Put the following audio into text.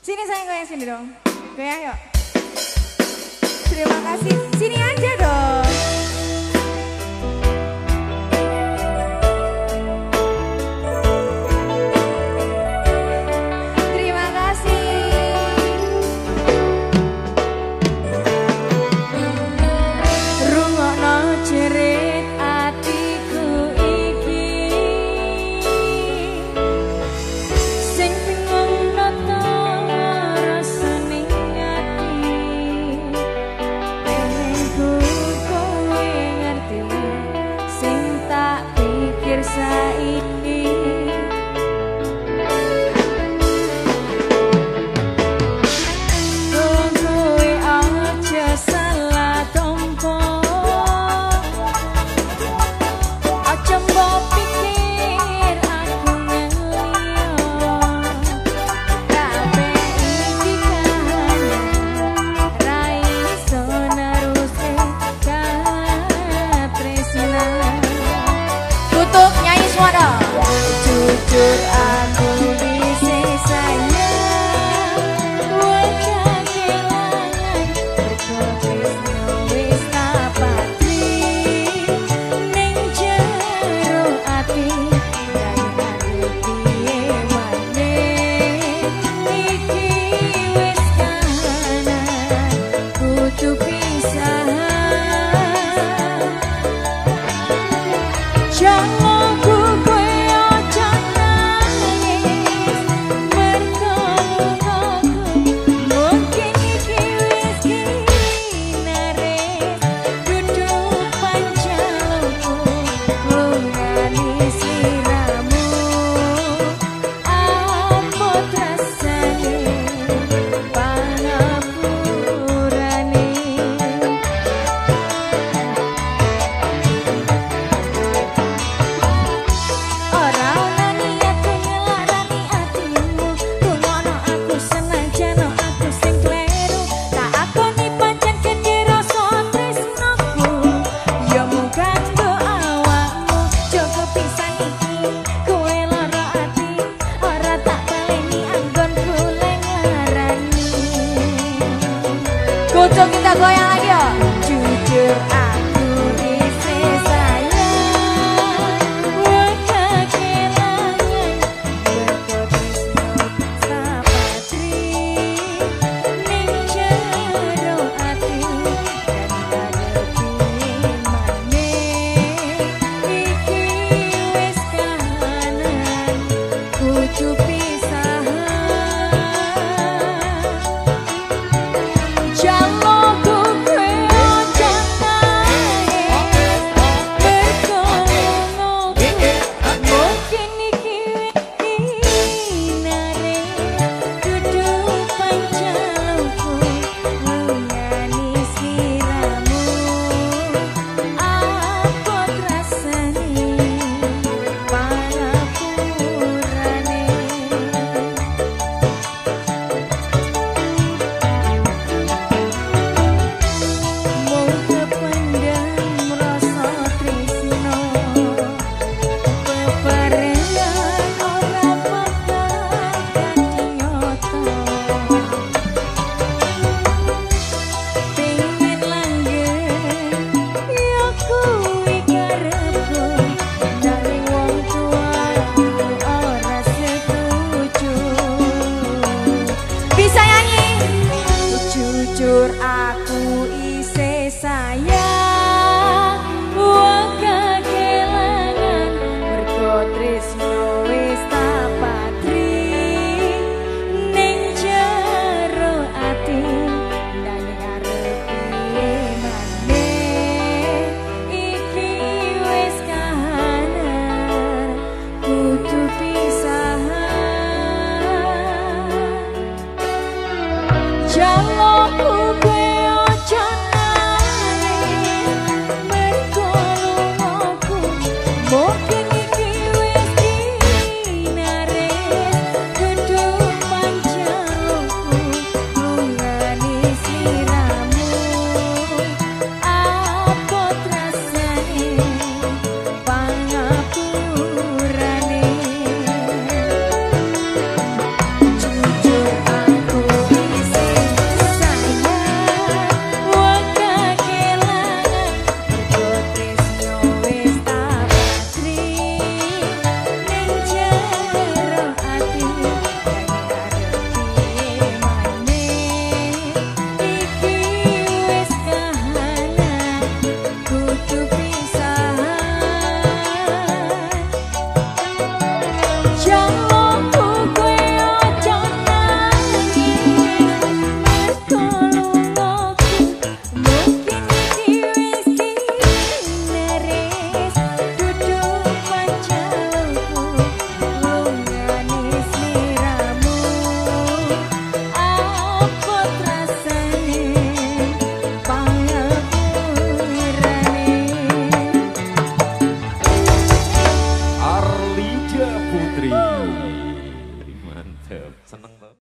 Sini sayang goyang sini dong. Goyang yuk. Terima kasih. Sini aja dong. Goyang lagi